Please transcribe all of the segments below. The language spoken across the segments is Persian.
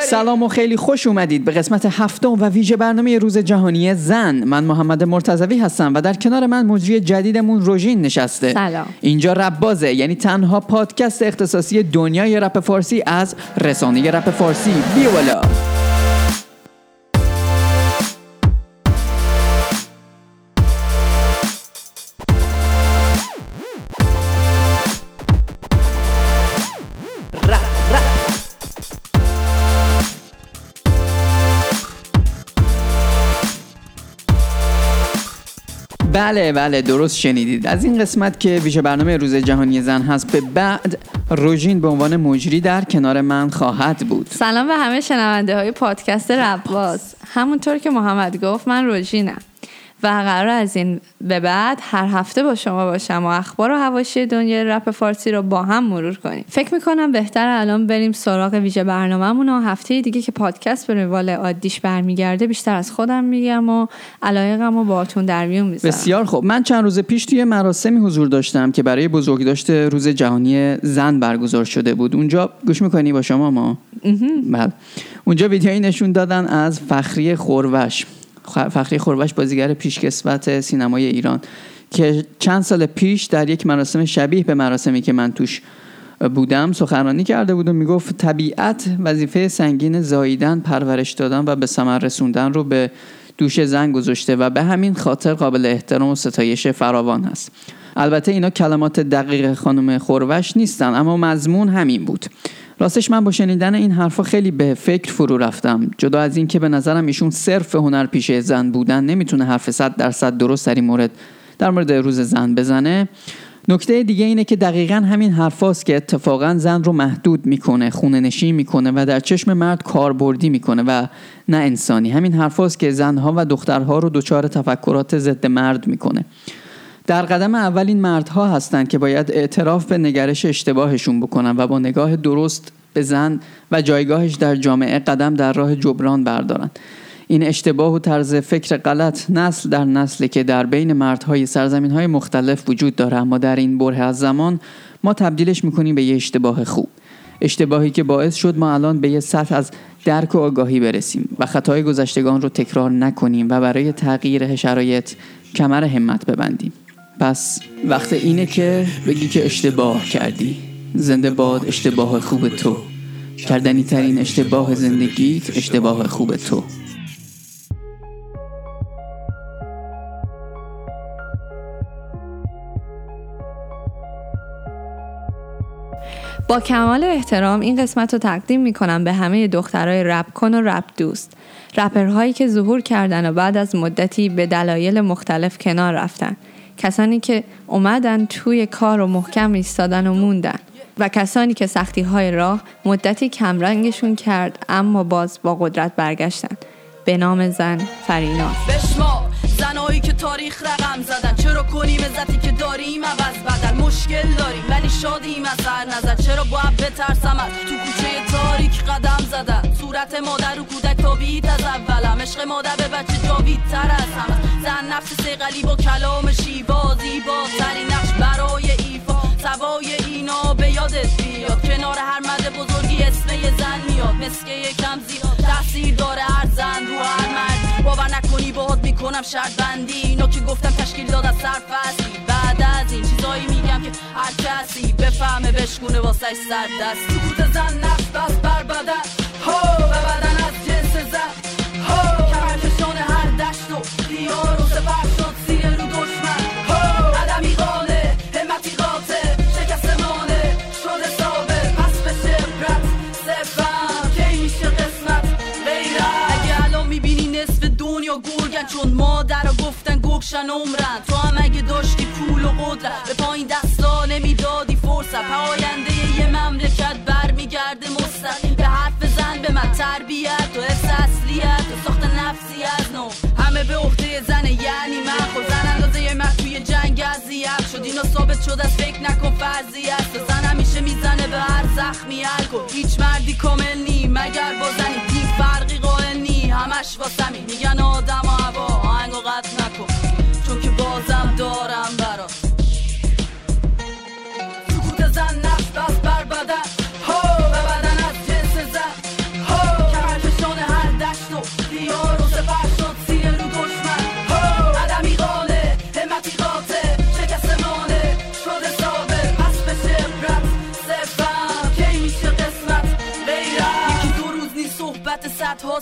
سلام و خیلی خوش اومدید به قسمت هفتم و ویژه برنامه روز جهانی زن. من محمد مرتضوی هستم و در کنار من مجری جدیدمون روژین نشسته. سلام. اینجا رپ بازه یعنی تنها پادکست اختصاصی دنیای رپ فارسی از رسانه رپ فارسی. بیا بله بله درست شنیدید. از این قسمت که ویژه برنامه روز جهانی زن هست به بعد روژین به عنوان مجری در کنار من خواهد بود. سلام به همه شنونده های پادکست رباز همونطور که محمد گفت من روژینم. و قرار از این به بعد هر هفته با شما باشم و اخبار و حواشی دنیای رپ فارسی رو با هم مرور کنیم. فکر می‌کنم بهتر الان بریم سراغ ویژه برنامهمون و هفته دیگه که پادکست به روال عادیش برمیگرده بیشتر از خودم میگم و علایقم و باهاتون در میون می‌ذارم. بسیار خوب. من چند روز پیش توی مراسمی حضور داشتم که برای بزرگداشت روز جهانی زن برگزار شده بود. اونجا گوش می‌کنی با شما؟ ما بله. اونجا ویدیویی نشون دادن از فخری خوروش فخری خوروش بازیگر پیشکسوت سینمای ایران که چند سال پیش در یک مراسم شبیه به مراسمی که من توش بودم سخنرانی کرده بود و می‌گفت طبیعت وظیفه سنگین زاییدن پرورش دادن و به ثمر رسوندن رو به دوش زن گذاشته و به همین خاطر قابل احترام و ستایش فراوان است البته اینا کلمات دقیق خانم خوروش نیستن اما مضمون همین بود. راستش من با شنیدن این حرفا خیلی به فکر فرو رفتم. جدا از این که به نظرم ایشون صرف هنر پیشه زن بودن نمی‌تونه حرف صد درصد درست در این مورد در مورد روز زن بزنه. نکته دیگه اینه که دقیقا همین حرفاست که اتفاقا زن رو محدود می‌کنه خونه نشین می‌کنه و در چشم مرد کاربردی می‌کنه و نه انسانی. همین حرفاست که زنها و دخترها رو دچار تفکرات ضد مرد می‌کنه. در قدم اول این مردها هستند که باید اعتراف به نگرش اشتباهشون بکنن و با نگاه درست به زن و جایگاهش در جامعه قدم در راه جبران بردارن. این اشتباه و طرز فکر غلط نسل در نسلی که در بین مردهای سرزمین های مختلف وجود داره اما در این بره از زمان ما تبدیلش می‌کنیم به یه اشتباه خوب. اشتباهی که باعث شد ما الان به یه سطح از درک و آگاهی برسیم و خطای گذشتگان رو تکرار نکنیم و برای تغییر شرایط کمر همت ببندیم. پس وقت اینه که بگی که اشتباه کردی. زنده باد اشتباه خوب تو. کردنی ترین اشتباه زندگیت اشتباه خوب تو. با کمال احترام این قسمت رو تقدیم می‌کنم به همه دخترای رپ کن و رپ دوست. رپرهایی که ظهور کردن و بعد از مدتی به دلایل مختلف کنار رفتن. کسانی که اومدن توی کار و محکم ایستادن و موندن. و کسانی که سختی های راه مدتی کمرنگشون کرد اما باز با قدرت برگشتن. به نام زن فریناز. بشما زنایی که تاریخ رقم زدن. چرا کنیم عزتی که داریم مشکل داریم. ولی شادیم از هر نظر. چرا باید بترسم؟ از تو کوچه تاریک قدم زدن صورت مادر و کودک تابید از اولم. عشق مادر به بچه جاوید تر از همه. زن نفس سیقلی با کلام شیبازی با سری نقش برای ایفا. سوای اینا به یادت بیاد. کنار هر مرد بزرگی اسم زن میاد. مسکه می‌کنم شرط بندی اینو که گفتم تشکیل داد از سرفصلی بعد از این چیزایی میگم که هر کسی بفهمه بشکونه واسش سر دست. سکوت زن نفس بس بر بدن. هو و بدن از جنس زن. هو کمرکشان هر دشت و دیار و سپر شد. سیره رو دشمن گرگن چون مادر گفتن گوکشن عمرن. تو هم اگه داشتی پول و قدرت به پایین دستا نمی‌دادی فرصت. پاینده یه مملکت برمیگرده مستقیم به حرف زن به من تربیت و حفظ اصلیت و ساخت نفسی از نو. همه به عهده زنه یعنی من. خود زن اندازه من توی جنگ اذیت شد. اینا ثابت شد از فکر نکن فرضی است. زن همیشه می‌زنه به هر زخمی الکل. هیچ مردی کامل نی. مگر با زنی همش واسمی. میگن آدم و هوا. آهنگ و قطع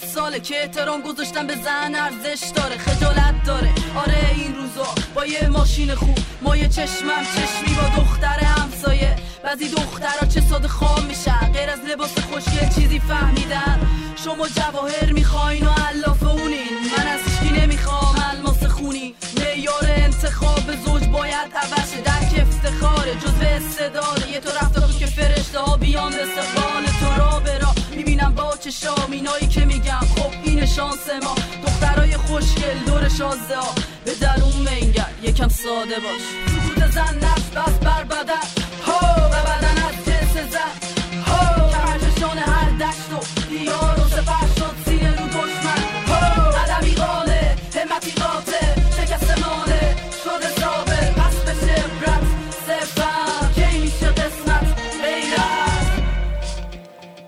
ها ساله که احترام گذاشتن به زن ارزش داره خجالت داره. آره این روزا با یه ماشین خوب ما یه چشمم چشمی با دختر همسایه. بعضی دخترها چه ساده خواب میشن غیر از لباس خوشگل چیزی فهمیدن. شما جواهر می‌خواین و علاف اونین. من از هیچکی نمی‌خوام الماس خونی. معیار انتخاب زوج باید عوض درک افتخاره جزو استعداده. یه تو رفته تو که فرشته ها بیان استقبال اینایی که میگم خب این شانس ما. دخترای خوشگل دور شازده ها. به درون منگر یکم ساده باش. سکوت زن نفس بس بر بدن.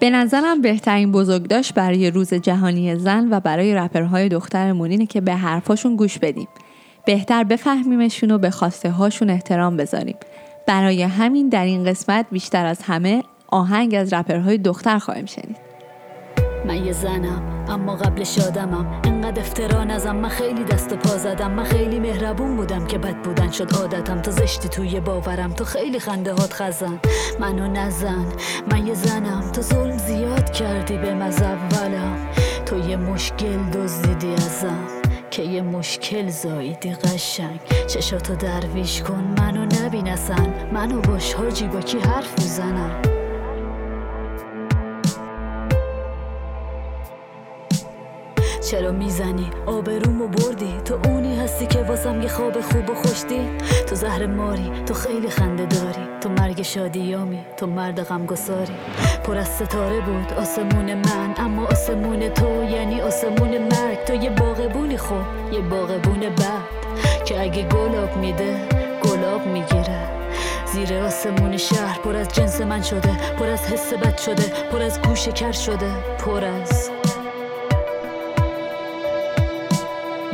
به نظرم بهترین بزرگداشت برای روز جهانی زن و برای رپرهای دخترمون اینه که به حرفاشون گوش بدیم. بهتر بفهمیمشون و به خواسته هاشون احترام بذاریم. برای همین در این قسمت بیشتر از همه آهنگ از رپرهای دختر خواهیم شنید. من یه زنم اما قبل شادمم انقدر افترا نزم من خیلی دست و پا زدم. من خیلی مهربون بودم که بد بودن شد عادتم. تو زشتی توی باورم تو خیلی خنده هات خزن. منو نزن من یه زنم. تو ظلم زیاد کردی به مز اولم. تو یه مشکل دزدیدی ازم. که یه مشکل زاییدی قشنگ. چشاتو درویش کن منو نبین اصلا. منو باش حاجی با کی حرف می‌زنم؟ چرا می‌زنی؟ آبرومو بردی؟ تو اونی هستی که واسم یه خواب خوب و خوشدی تو زهر ماری تو خیلی خنده داری. تو مرگ شادیامی تو مرد غمگساری. پر از ستاره بود آسمون من اما آسمون تو یعنی آسمون مرگ. تو یه باغبونی خوب یه باغبون بد. که اگه گلاب میده گلاب می‌گیره. زیر آسمون شهر پر از جنس من شده. پر از حس بد شده پر از گوش کر شده. پر از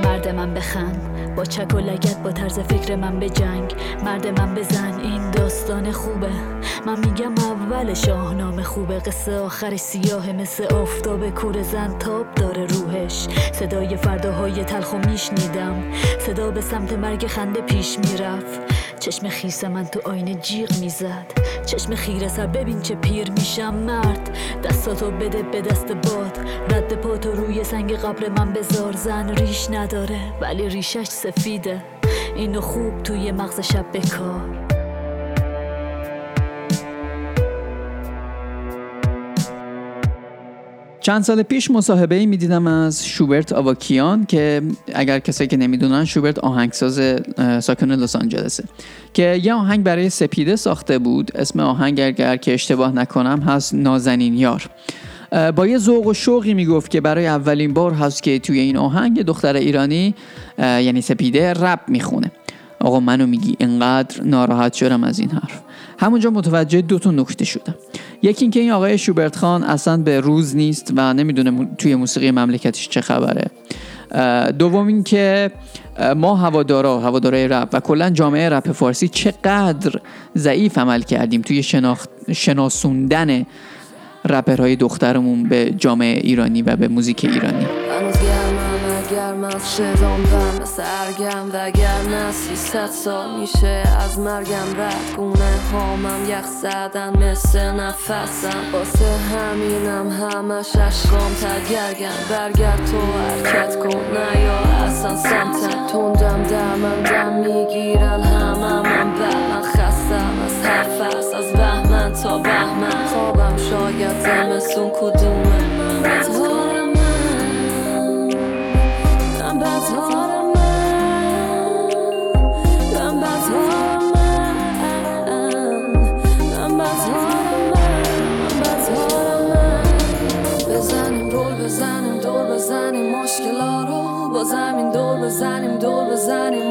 مرد من بخند با چک و لگت با طرز فکر من به جنگ. مرد من بزن این داستان خوبه. من میگم اول شاهنامه خوبه. قصه آخرش سیاه مثل آفتاب کور زن. تاب داره روحش. صدای فرداهای تلخ و میشنیدم. صدا به سمت مرگ خنده پیش می‌رفت. چشم خیس من تو آینه جیغ می‌زد. چشم خیره سر ببین چه پیر میشم. مرد دستاتو بده به دست باد. رد پاتو روی سنگ قبر من بذار زن ریش نداره ولی ریشش سفیده. اینو خوب توی مغز شب بکار. چند سال پیش مصاحبه ای می‌دیدم از شوبرت آواکیان که اگر کسایی که نمی‌دونن شوبرت آهنگساز ساکن لس آنجلسه. که یه آهنگ برای سپیده ساخته بود. اسم آهنگ اگر که اشتباه نکنم هست نازنین یار. با یه ذوق و شوقی می‌گفت که برای اولین بار هست که توی این آهنگ دختر ایرانی یعنی سپیده رپ می‌خونه. آقا منو میگی انقدر ناراحت شدم از این حرف. همونجا متوجه دو تا نکته شدم. یکی اینکه این آقای شوبرت خان اصلا به روز نیست و نمی‌دونه توی موسیقی مملکتش چه خبره. دوم اینکه ما هوادارا هوادارای رپ و کلا جامعه رپ فارسی چقدر ضعیف عمل کردیم توی شناخت شناسوندن رپرهای دخترمون به جامعه ایرانی و به موزیک ایرانی. هنوز گرمم گرم از صدام بم سرگم و گرم از 300 سال میشه از مرگم رد. گونه هامم یخ زدن مثل نفسم. واسه همینم همش عشقام تگرگم برگرد تو حرکت کن نه یا اصلا سمتم. تندم دمم دم می‌گیرن همم من من خستم. از حرف است، از بهمن تا بهمن. خوابم شاید زمستون کدومه من رول بزنیم دور بزنیم مشکلا رو دور بزنیم دور بزنیم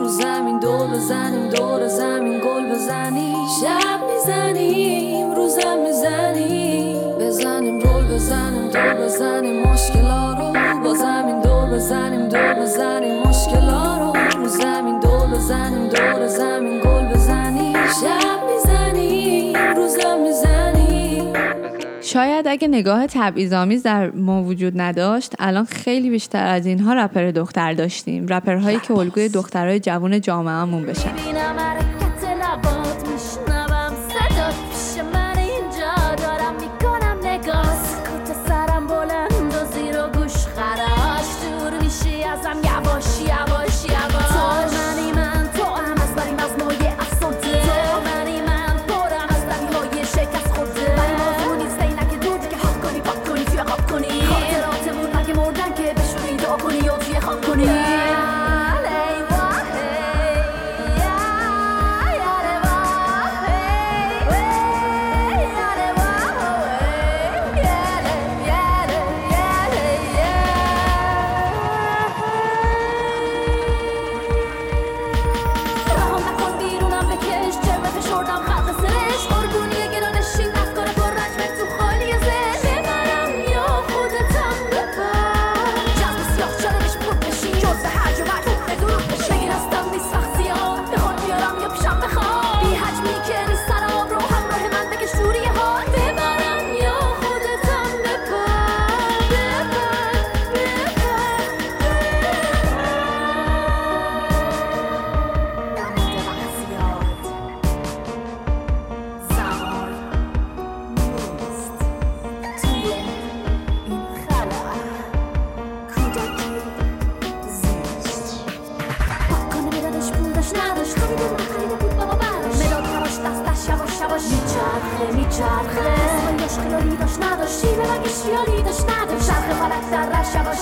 رو دور بزنیم دور زمین گل بزنیم شب می‌زنیم روزم می‌زنیم بزنیم رول بزنیم دور بزنیم مشکلا رو. با زمین دور بزنیم دور بزنیم مشکلا رو. رو زمین دور بزنیم دور زمین گل بزنیم شب می‌زنیم روزم می‌زنیم شاید اگه نگاه تبعیض‌آمیز در ما وجود نداشت الان خیلی بیشتر از اینها رپر دختر داشتیم. رپرهایی که الگوی دخترای جوون جامعهمون بشن.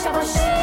در رش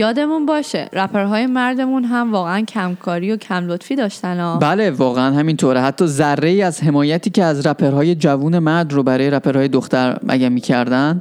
یادمون باشه رپرهای مردمون هم واقعا کمکاری و کم لطفی داشتن ها. بله واقعا همینطوره حتی ذره ای از حمایتی که از رپرهای جوون مرد رو برای رپرهای دختر اگه می‌کردن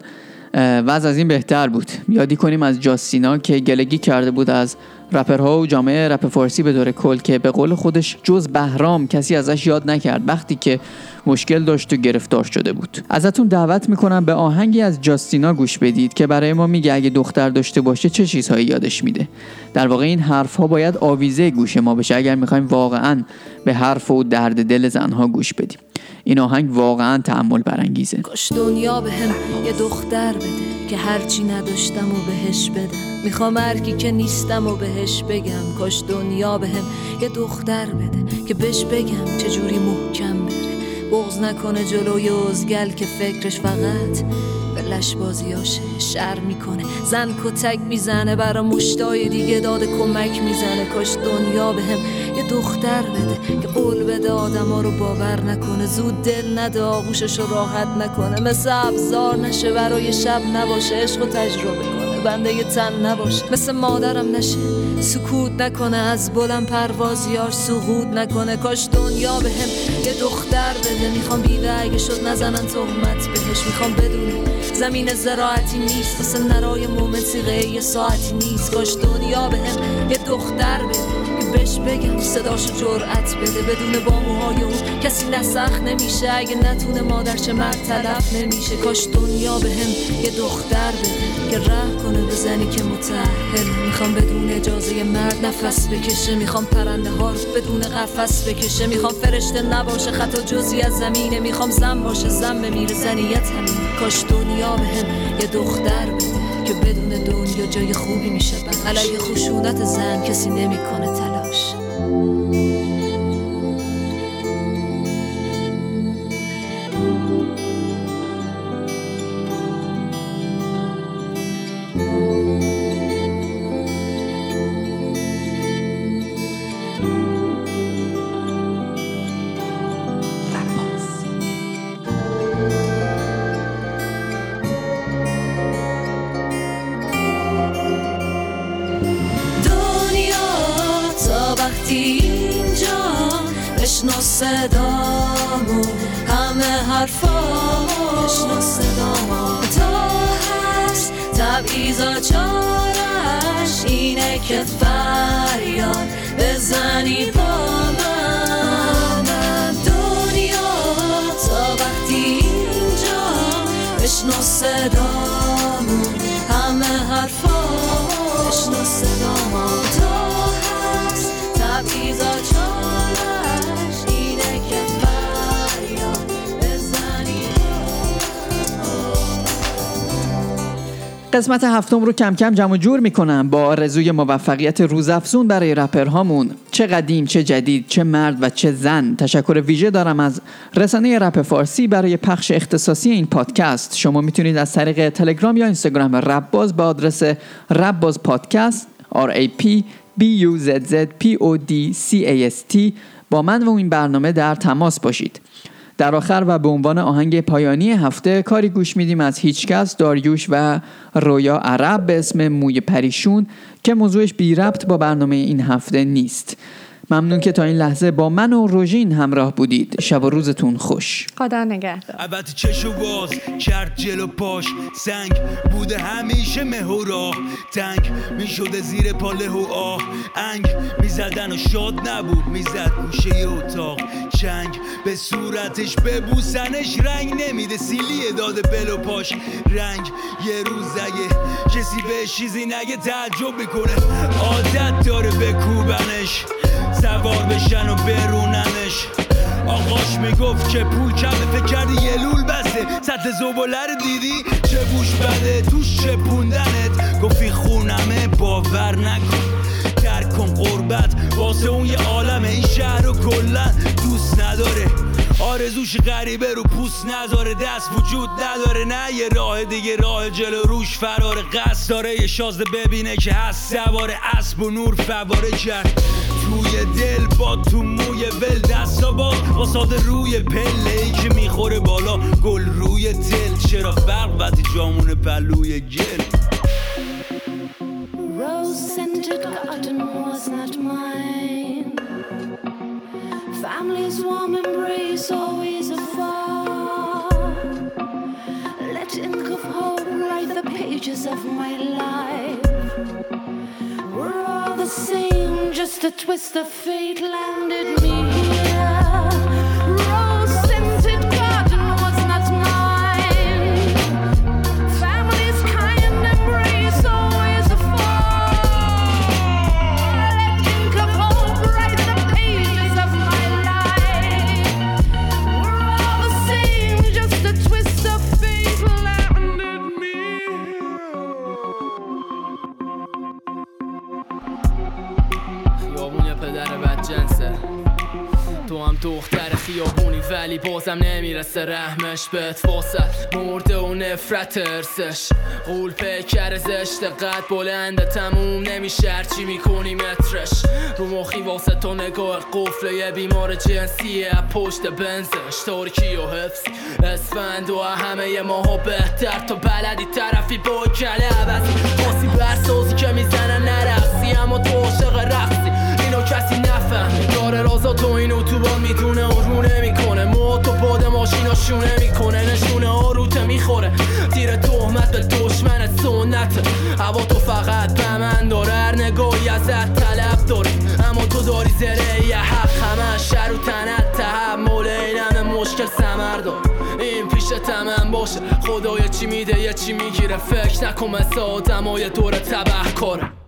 وضع از این بهتر بود یادی کنیم از جاستینا که گلگی کرده بود از رپرها و جامعه رپ فارسی به دور کل که به قول خودش جز بهرام کسی ازش یاد نکرد وقتی که مشکل داشت و گرفتار شده بود. ازتون دعوت می‌کنم به آهنگی از جاستینا گوش بدید که برای ما میگه اگه دختر داشته باشه چه چیزهایی یادش میده. در واقع این حرف ها باید آویزه گوش ما بشه. اگر می‌خوایم واقعا به حرف و درد دل زنها گوش بدیم. این آهنگ واقعا تحمل برانگیزه. کاش دنیا به هم یه دختر بده که هرچی نداشتم و بهش بدم. می‌خوام هرکی که نیستم و بهش بگم. کاش دنیا به هم یه دختر بده که بهش بگم چجوری محکم بره. بغز نکنه جلوی ازگل که فکرش فقط به لشبازیاشه شر می‌کنه. زن کتک می‌زنه برا مشتای دیگه داده کمک می‌زنه. کاش دنیا به هم یه دختر بده که قول بده آدما رو باور نکنه. زود دل نده آغوشش رو راحت نکنه. مثل ابزار نشه برای شب نباشه. عشق و تجربه کنه. بنده یه تن نباشه. مثل مادرم نشه. سکوت نکنه از بلند پروازیاش سقوط نکنه. کاش دنیا به هم یه دختر بده. می‌خوام بیوه اگه شد نزنن تهمت بهش. می‌خوام بدونه زمین زراعتی نیست. واسه نرای مومن سیغه ساعتی نیست. کاش دنیا به هم یه دختر بده. که بهش بگم صداشو جرأت بده. بدون باموهای اون کسی نسخ نمیشه. اگه نتونه مادرچه مرد طرف نمیشه. کاش دنیا به هم یه دختر بده. که ره کنه به زنی که متحل می‌خوام بدون اجازه مرد نفس بکشه. می‌خوام پرنده ها بدون قفس بکشه. می‌خوام فرشته نباشه. خطا جزی از زمینه. می‌خوام زن باشه. زن بمیره. زنیت همین. کاش دنیا به هم یه دختر بده. که بدون دنیا جای خوبی میشه علیه خشونت زن کسی نمی‌کنه تلاش. حرفامو بشنو صدامو تا هست تبعیضا چارش. اینه که فریاد بزنی با من. دنیا تا وقتی اینجا بشنو صدامو همه حرفامو بشنو صدامو تا قسمت هفتم رو کم کم جمع جور می‌کنم با آرزوی موفقیت روزافزون برای رپرهامون. چه قدیم چه جدید چه مرد و چه زن. تشکر ویژه دارم از رسانه رپ فارسی برای پخش اختصاصی این پادکست. شما می‌تونید از طریق تلگرام یا اینستاگرام رپ باز با آدرس رپ باز پادکست R A P B U Z Z P O D C A S T با من و این برنامه در تماس باشید. در آخر و به عنوان آهنگ پایانی هفته کاری گوش میدیم از هیچکس داریوش و رویا عرب به اسم موی پریشون که موضوعش بی ربط با برنامه این هفته نیست. ممنون که تا این لحظه با من و روژین همراه بودید. شب و روزتون خوش. خدا نگهدار. البته چشو باز کرد جلو پاش. سنگ بوده همیشه مه و راه. تنگ می‌شده زیر پاله و آه. انگ می‌زدن و شاد نبود. می‌زد گوشه اتاق. چنگ به صورتش ببوسنش. رنگ نمیده. سیلیه داده بل و پاش. رنگ یه روز اگه کسی به چیزی نگه تعجب می‌کنه. عادت داره بکوبنش. سوار بشن و بروننش آقاش می‌گفت که پول کمه فکر کردی یه لول بسته. زباله رو دیدی؟ چه بوش بده؟ توش چپوندنت گفتی خونمه باور نکن. درک کن قربت. واسه اون یه عالمه. این شهر رو کلا دوست نداره. آرزوش غریبه رو پوست نذاره دست وجود نداره. نه یه راه دیگه راه جلو. روش فرار قصد داره. یه شازده ببینه که هست. سوار اسب و نور فواره کرد. دل با تو موی ول دستا با واساد روی پله ای که می‌خوره بالا گل روی دل چرا فرق وقتی جامون پلوی گل Rose scented garden was not mine. Family's warm embrace always afar. Let ink of hope write the pages of my life. We're all the same, just a twist of fate landed me here. بازم نمی‌رسه رحمش بهت فاست مرده و نفرت ارسش قول پیکر زشت. قد بلنده تموم نمیشه. هرچی می‌کنی مترش. رو مخی واسه تو نگاه. قفل یه بیمار جنسیه پشت بنزش. ترکی و حفظ. اسفند و همه ماها بهتر. تو بلدی طرفی با کله عوضی باسی برسازی که می‌زنن نرقصی. اما تو عاشق رقصی. اینو کسی نفهمی داره رازا تو این اتوبان می‌دونه. و رو باد ماشینا شونه می‌کنه نشونه آروته می‌خوره. تیر تهمت به دشمن سنت. هوا تو فقط به من داره هر نگاهی ازت طلب نداری زره یه حق همه شر و تنت تحمل. این مشکل سمر دار. این پیش تمن باشه. خدای چی میده یه چی می‌گیره. فکر نکن مثل آدم های دور تبه کاره